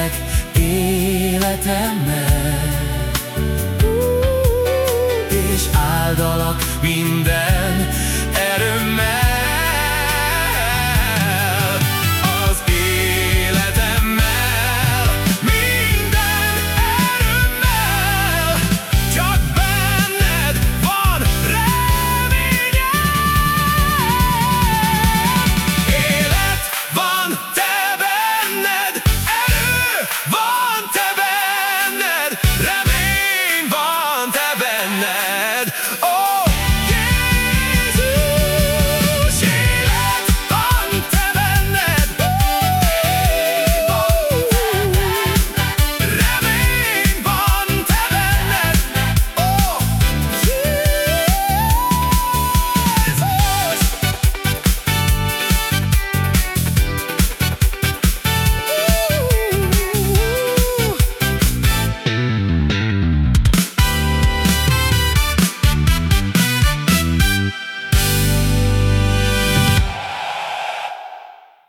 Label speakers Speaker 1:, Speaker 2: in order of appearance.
Speaker 1: élek életemmel És áldalak minden